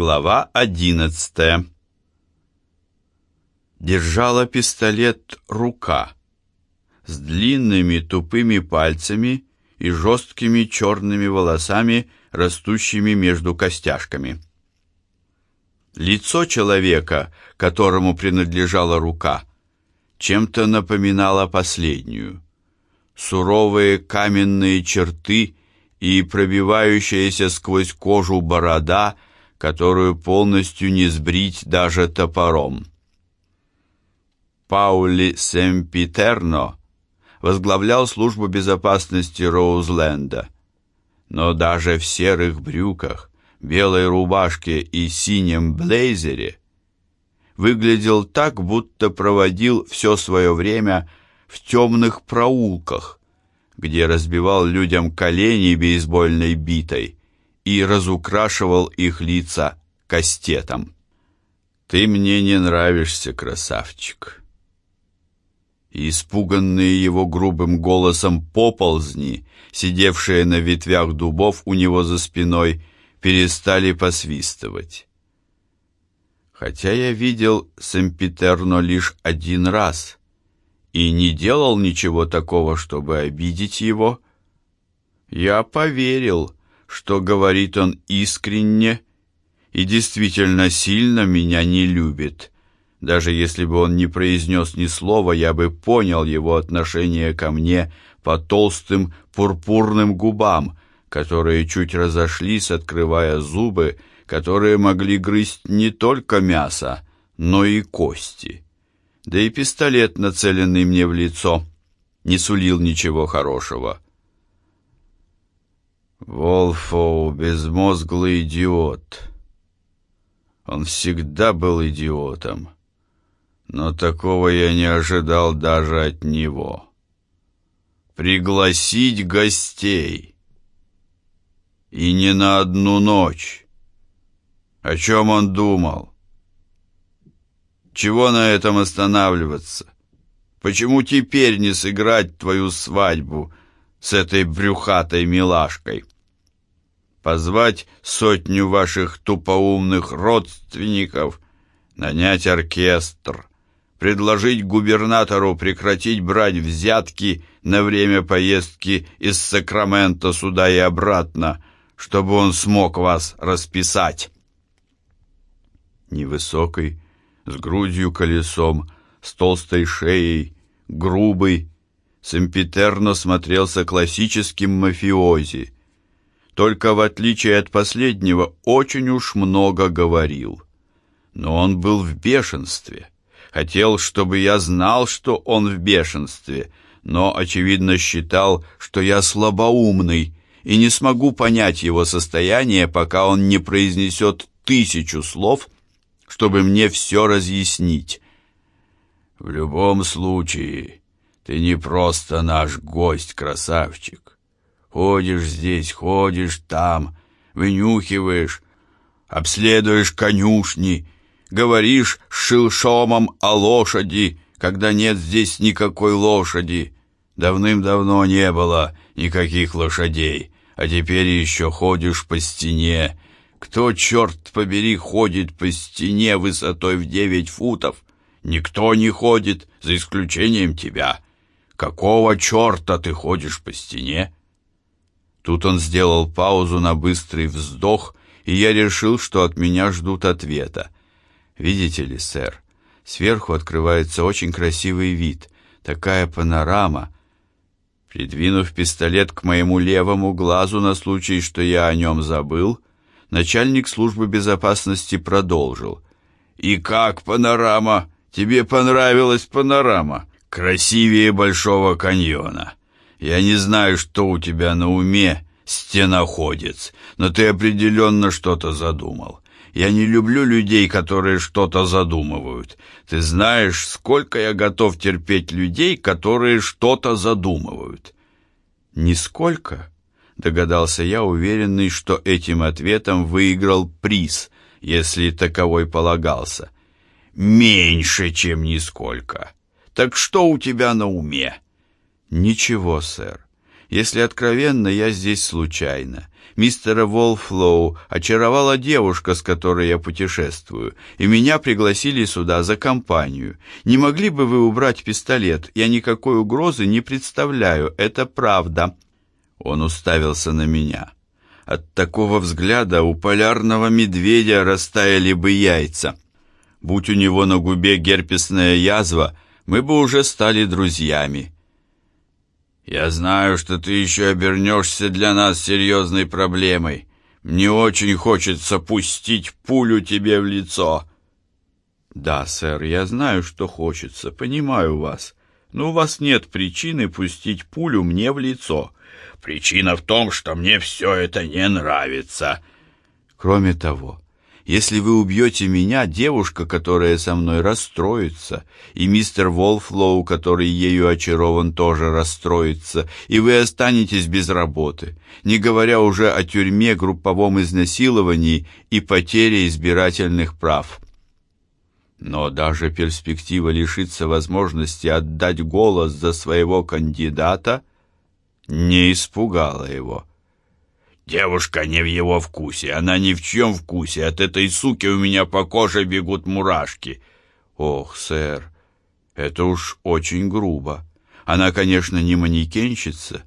Глава одиннадцатая. Держала пистолет рука с длинными тупыми пальцами и жесткими черными волосами, растущими между костяшками. Лицо человека, которому принадлежала рука, чем-то напоминало последнюю. Суровые каменные черты и пробивающаяся сквозь кожу борода, которую полностью не сбрить даже топором. Паули Семпитерно возглавлял службу безопасности Роузленда. Но даже в серых брюках, белой рубашке и синем блейзере выглядел так, будто проводил все свое время в темных проулках, где разбивал людям колени бейсбольной битой и разукрашивал их лица кастетом. «Ты мне не нравишься, красавчик», испуганные его грубым голосом поползни, сидевшие на ветвях дубов у него за спиной, перестали посвистывать. Хотя я видел Семпитерно лишь один раз и не делал ничего такого, чтобы обидеть его, я поверил, что говорит он искренне и действительно сильно меня не любит, даже если бы он не произнес ни слова, я бы понял его отношение ко мне по толстым пурпурным губам, которые чуть разошлись, открывая зубы, которые могли грызть не только мясо, но и кости. Да и пистолет, нацеленный мне в лицо, не сулил ничего хорошего. Волфоу — безмозглый идиот. Он всегда был идиотом но такого я не ожидал даже от него. Пригласить гостей. И не на одну ночь. О чем он думал? Чего на этом останавливаться? Почему теперь не сыграть твою свадьбу с этой брюхатой милашкой? Позвать сотню ваших тупоумных родственников, нанять оркестр, предложить губернатору прекратить брать взятки на время поездки из Сакрамента сюда и обратно, чтобы он смог вас расписать. Невысокий, с грудью колесом, с толстой шеей, грубый, Семпитерно смотрелся классическим мафиози, только в отличие от последнего очень уж много говорил. Но он был в бешенстве хотел, чтобы я знал, что он в бешенстве, но, очевидно, считал, что я слабоумный и не смогу понять его состояние, пока он не произнесет тысячу слов, чтобы мне все разъяснить. В любом случае, ты не просто наш гость, красавчик. Ходишь здесь, ходишь там, вынюхиваешь, обследуешь конюшни, Говоришь с шилшомом о лошади, когда нет здесь никакой лошади. Давным-давно не было никаких лошадей, а теперь еще ходишь по стене. Кто, черт побери, ходит по стене высотой в девять футов? Никто не ходит, за исключением тебя. Какого черта ты ходишь по стене? Тут он сделал паузу на быстрый вздох, и я решил, что от меня ждут ответа. Видите ли, сэр, сверху открывается очень красивый вид, такая панорама. Придвинув пистолет к моему левому глазу на случай, что я о нем забыл, начальник службы безопасности продолжил. «И как панорама? Тебе понравилась панорама? Красивее Большого каньона. Я не знаю, что у тебя на уме, стеноходец, но ты определенно что-то задумал. Я не люблю людей, которые что-то задумывают. Ты знаешь, сколько я готов терпеть людей, которые что-то задумывают. Нисколько, догадался я, уверенный, что этим ответом выиграл приз, если таковой полагался. Меньше, чем нисколько. Так что у тебя на уме? Ничего, сэр. Если откровенно, я здесь случайно. Мистера Волфлоу очаровала девушка, с которой я путешествую, и меня пригласили сюда за компанию. Не могли бы вы убрать пистолет? Я никакой угрозы не представляю, это правда». Он уставился на меня. От такого взгляда у полярного медведя растаяли бы яйца. Будь у него на губе герпесная язва, мы бы уже стали друзьями. «Я знаю, что ты еще обернешься для нас серьезной проблемой. Мне очень хочется пустить пулю тебе в лицо». «Да, сэр, я знаю, что хочется, понимаю вас. Но у вас нет причины пустить пулю мне в лицо. Причина в том, что мне все это не нравится». «Кроме того, если вы убьете меня, девушка, которая со мной расстроится, и мистер Волфлоу, который ею очарован, тоже расстроится, и вы останетесь без работы, не говоря уже о тюрьме, групповом изнасиловании и потере избирательных прав. Но даже перспектива лишиться возможности отдать голос за своего кандидата не испугала его. Девушка не в его вкусе, она ни в чем вкусе. От этой суки у меня по коже бегут мурашки. Ох, сэр, это уж очень грубо. Она, конечно, не манекенщица,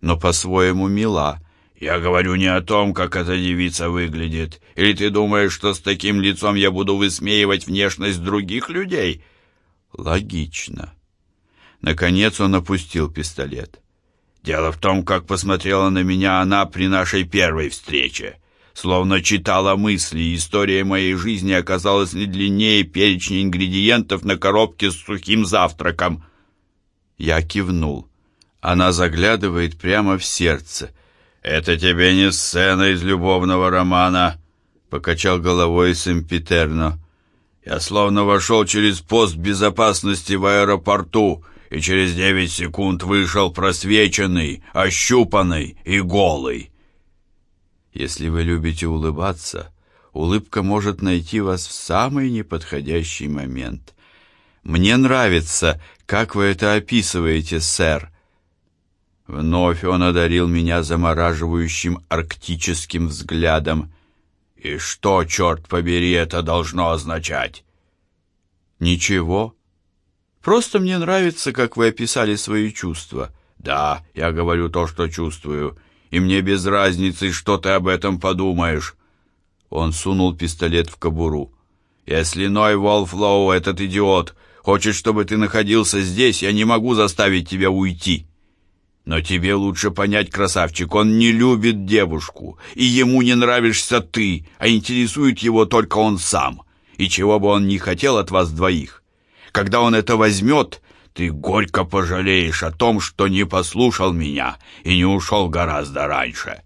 но по-своему мила. Я говорю не о том, как эта девица выглядит. Или ты думаешь, что с таким лицом я буду высмеивать внешность других людей? Логично. Наконец он опустил пистолет. Дело в том, как посмотрела на меня она при нашей первой встрече. Словно читала мысли, история моей жизни оказалась не длиннее перечня ингредиентов на коробке с сухим завтраком. Я кивнул. Она заглядывает прямо в сердце. «Это тебе не сцена из любовного романа», — покачал головой Сэмпитерно. «Я словно вошел через пост безопасности в аэропорту» и через девять секунд вышел просвеченный, ощупанный и голый. Если вы любите улыбаться, улыбка может найти вас в самый неподходящий момент. Мне нравится, как вы это описываете, сэр. Вновь он одарил меня замораживающим арктическим взглядом. И что, черт побери, это должно означать? Ничего. Просто мне нравится, как вы описали свои чувства. Да, я говорю то, что чувствую, и мне без разницы, что ты об этом подумаешь. Он сунул пистолет в кобуру. Если Ной Волфлоу, этот идиот, хочет, чтобы ты находился здесь, я не могу заставить тебя уйти. Но тебе лучше понять, красавчик, он не любит девушку, и ему не нравишься ты, а интересует его только он сам. И чего бы он ни хотел от вас двоих, когда он это возьмет, ты горько пожалеешь о том, что не послушал меня и не ушел гораздо раньше».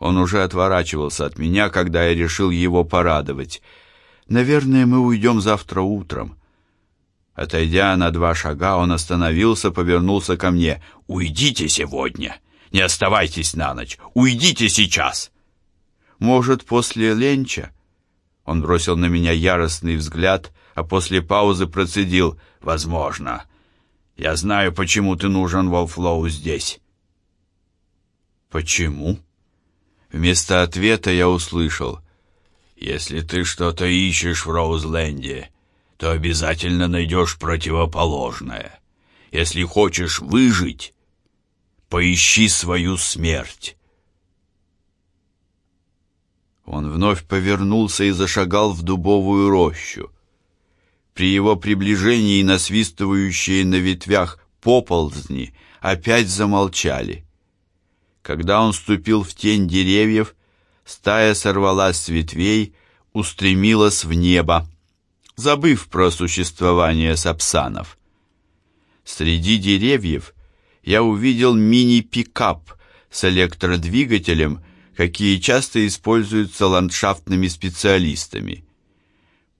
Он уже отворачивался от меня, когда я решил его порадовать. «Наверное, мы уйдем завтра утром». Отойдя на два шага, он остановился, повернулся ко мне. «Уйдите сегодня! Не оставайтесь на ночь! Уйдите сейчас!» «Может, после ленча?» Он бросил на меня яростный взгляд, а после паузы процедил «Возможно. Я знаю, почему ты нужен Волфлоу здесь». «Почему?» Вместо ответа я услышал «Если ты что-то ищешь в Роузленде, то обязательно найдешь противоположное. Если хочешь выжить, поищи свою смерть». Он вновь повернулся и зашагал в дубовую рощу. При его приближении насвистывающие на ветвях поползни опять замолчали. Когда он ступил в тень деревьев, стая сорвалась с ветвей, устремилась в небо, забыв про существование сапсанов. Среди деревьев я увидел мини-пикап с электродвигателем, какие часто используются ландшафтными специалистами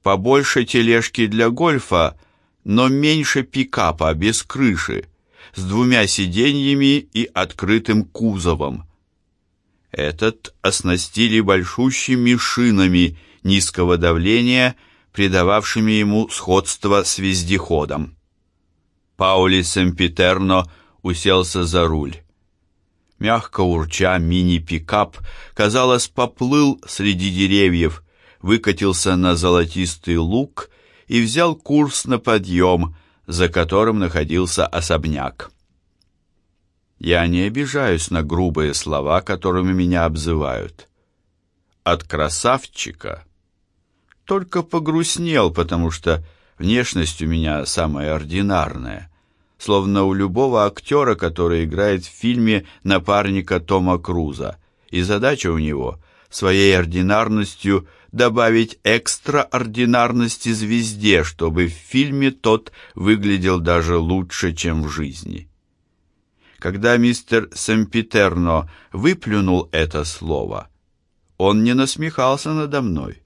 побольше тележки для гольфа, но меньше пикапа, без крыши, с двумя сиденьями и открытым кузовом. Этот оснастили большущими шинами низкого давления, придававшими ему сходство с вездеходом. Паули Семпитерно уселся за руль. Мягко урча, мини-пикап, казалось, поплыл среди деревьев, выкатился на золотистый луг и взял курс на подъем, за которым находился особняк. Я не обижаюсь на грубые слова, которыми меня обзывают. От красавчика только погрустнел, потому что внешность у меня самая ординарная — словно у любого актера, который играет в фильме напарника Тома Круза, и задача у него своей ординарностью добавить экстраординарности звезде, чтобы в фильме тот выглядел даже лучше, чем в жизни. Когда мистер Семпитерно выплюнул это слово, он не насмехался надо мной.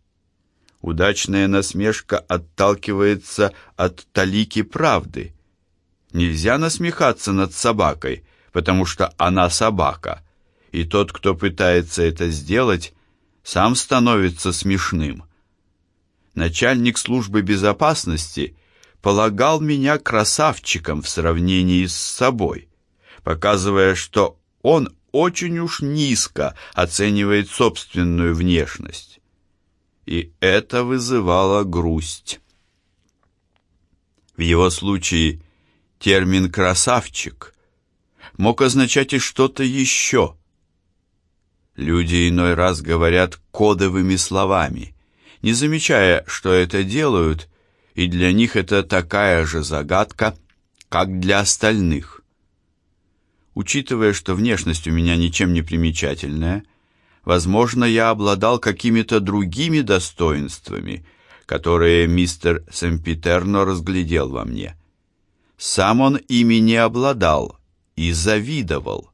Удачная насмешка отталкивается от талики правды – Нельзя насмехаться над собакой, потому что она собака, и тот, кто пытается это сделать, сам становится смешным. Начальник службы безопасности полагал меня красавчиком в сравнении с собой, показывая, что он очень уж низко оценивает собственную внешность. И это вызывало грусть. В его случае термин «красавчик» мог означать и что-то еще. Люди иной раз говорят кодовыми словами, не замечая, что это делают, и для них это такая же загадка, как для остальных. Учитывая, что внешность у меня ничем не примечательная, возможно, я обладал какими-то другими достоинствами, которые мистер Семпитерно разглядел во мне. Сам он ими не обладал и завидовал.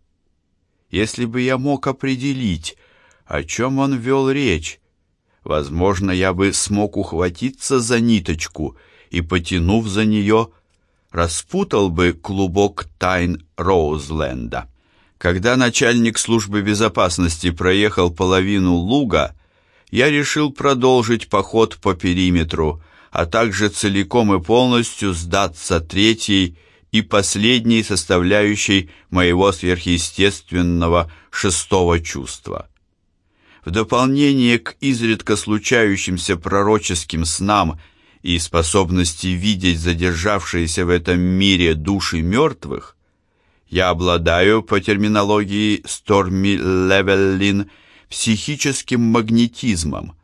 Если бы я мог определить, о чем он вел речь, возможно, я бы смог ухватиться за ниточку и, потянув за нее, распутал бы клубок тайн Роузленда. Когда начальник службы безопасности проехал половину луга, я решил продолжить поход по периметру, а также целиком и полностью сдаться третьей и последней составляющей моего сверхъестественного шестого чувства. В дополнение к изредка случающимся пророческим снам и способности видеть задержавшиеся в этом мире души мертвых, я обладаю, по терминологии Сторми Левеллин, психическим магнетизмом,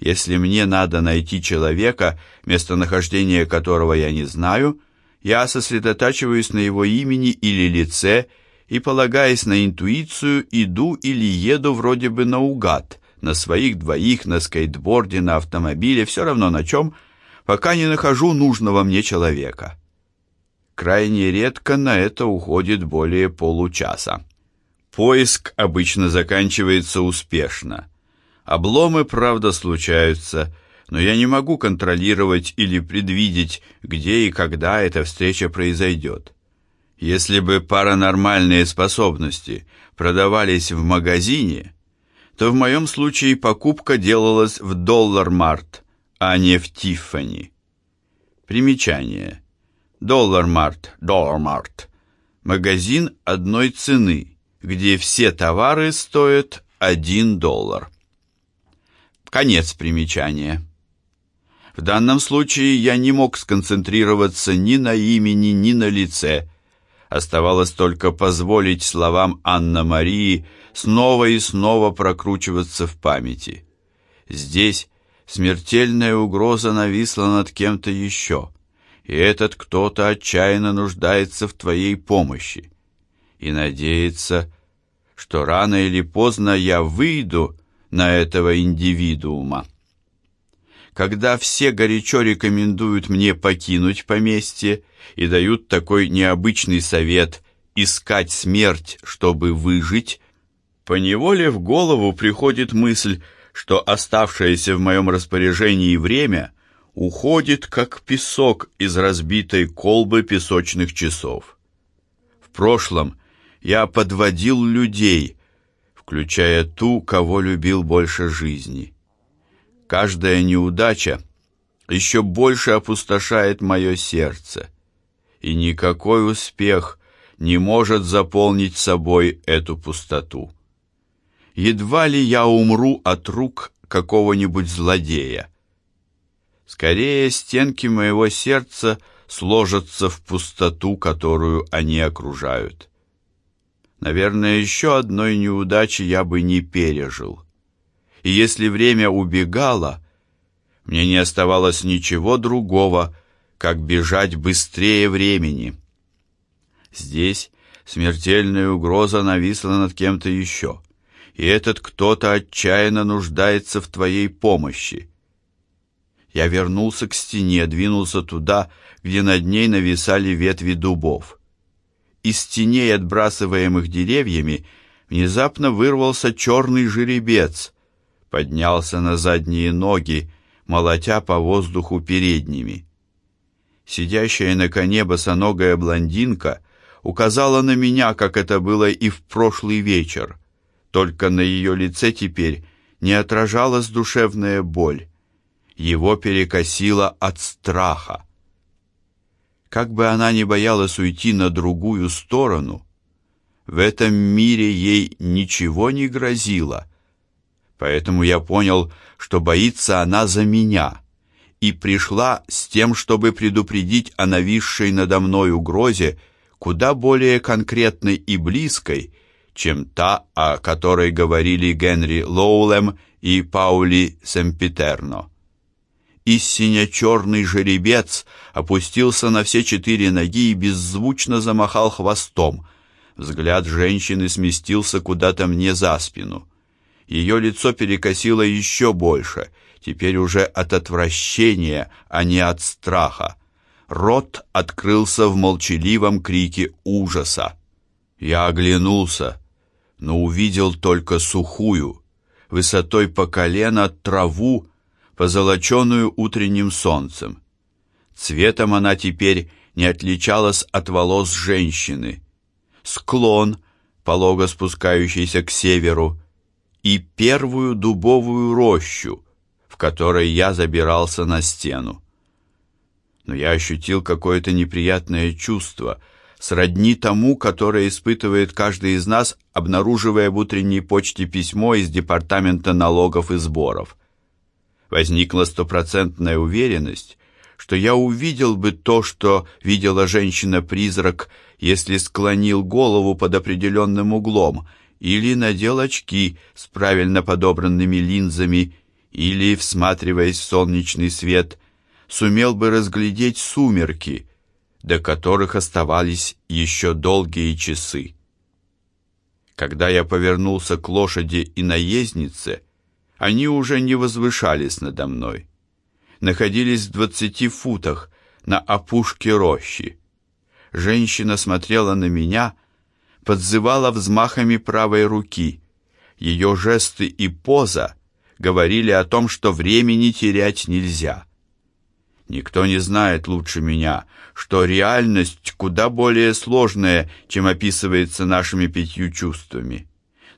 если мне надо найти человека, местонахождение которого я не знаю, я сосредотачиваюсь на его имени или лице и, полагаясь на интуицию, иду или еду вроде бы наугад, на своих двоих, на скейтборде, на автомобиле, все равно на чем, пока не нахожу нужного мне человека. Крайне редко на это уходит более получаса. Поиск обычно заканчивается успешно. Обломы, правда, случаются, но я не могу контролировать или предвидеть, где и когда эта встреча произойдет. Если бы паранормальные способности продавались в магазине, то в моем случае покупка делалась в Доллар-Март, а не в Тиффани. Примечание. Доллар-Март, Доллар-Март. Магазин одной цены, где все товары стоят 1 доллар. Конец примечания. В данном случае я не мог сконцентрироваться ни на имени, ни на лице. Оставалось только позволить словам Анна-Марии снова и снова прокручиваться в памяти. Здесь смертельная угроза нависла над кем-то еще, и этот кто-то отчаянно нуждается в твоей помощи и надеется, что рано или поздно я выйду на этого индивидуума. Когда все горячо рекомендуют мне покинуть поместье и дают такой необычный совет искать смерть, чтобы выжить, поневоле в голову приходит мысль, что оставшееся в моем распоряжении время уходит как песок из разбитой колбы песочных часов. В прошлом я подводил людей, включая ту, кого любил больше жизни. Каждая неудача еще больше опустошает мое сердце, и никакой успех не может заполнить собой эту пустоту. Едва ли я умру от рук какого-нибудь злодея. Скорее, стенки моего сердца сложатся в пустоту, которую они окружают. Наверное, еще одной неудачи я бы не пережил. И если время убегало, мне не оставалось ничего другого, как бежать быстрее времени. Здесь смертельная угроза нависла над кем-то еще, и этот кто-то отчаянно нуждается в твоей помощи. Я вернулся к стене, двинулся туда, где над ней нависали ветви дубов. Из теней, отбрасываемых деревьями, внезапно вырвался черный жеребец, поднялся на задние ноги, молотя по воздуху передними. Сидящая на коне босоногая блондинка указала на меня, как это было и в прошлый вечер, только на ее лице теперь не отражалась душевная боль. Его перекосило от страха. Как бы она ни боялась уйти на другую сторону, в этом мире ей ничего не грозило. Поэтому я понял, что боится она за меня, и пришла с тем, чтобы предупредить о нависшей надо мной угрозе, куда более конкретной и близкой, чем та, о которой говорили Генри Лоулем и Паули Семпитерно и сине-черный жеребец опустился на все четыре ноги и беззвучно замахал хвостом. Взгляд женщины сместился куда-то мне за спину. Ее лицо перекосило еще больше, теперь уже от отвращения, а не от страха. Рот открылся в молчаливом крике ужаса. Я оглянулся, но увидел только сухую, высотой по колено траву, позолоченную утренним солнцем. Цветом она теперь не отличалась от волос женщины. Склон, полого спускающийся к северу, и первую дубовую рощу, в которой я забирался на стену. Но я ощутил какое-то неприятное чувство, сродни тому, которое испытывает каждый из нас, обнаруживая в утренней почте письмо из департамента налогов и сборов. Возникла стопроцентная уверенность, что я увидел бы то, что видела женщина-призрак, если склонил голову под определенным углом, или надел очки с правильно подобранными линзами, или, всматриваясь в солнечный свет, сумел бы разглядеть сумерки, до которых оставались еще долгие часы. Когда я повернулся к лошади и наезднице, они уже не возвышались надо мной. Находились в двадцати футах на опушке рощи. Женщина смотрела на меня, подзывала взмахами правой руки. Ее жесты и поза говорили о том, что времени терять нельзя. Никто не знает лучше меня, что реальность куда более сложная, чем описывается нашими пятью чувствами.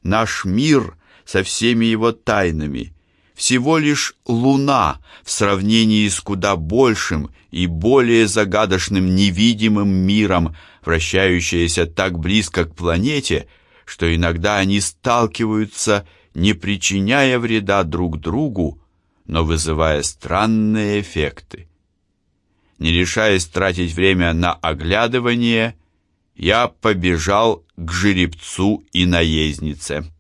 Наш мир со всеми его тайнами, всего лишь луна в сравнении с куда большим и более загадочным невидимым миром, вращающаяся так близко к планете, что иногда они сталкиваются, не причиняя вреда друг другу, но вызывая странные эффекты. Не решаясь тратить время на оглядывание, я побежал к жеребцу и наезднице.